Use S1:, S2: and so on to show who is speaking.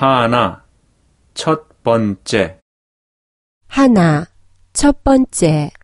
S1: 하나, 첫 번째,
S2: 하나, 첫 번째,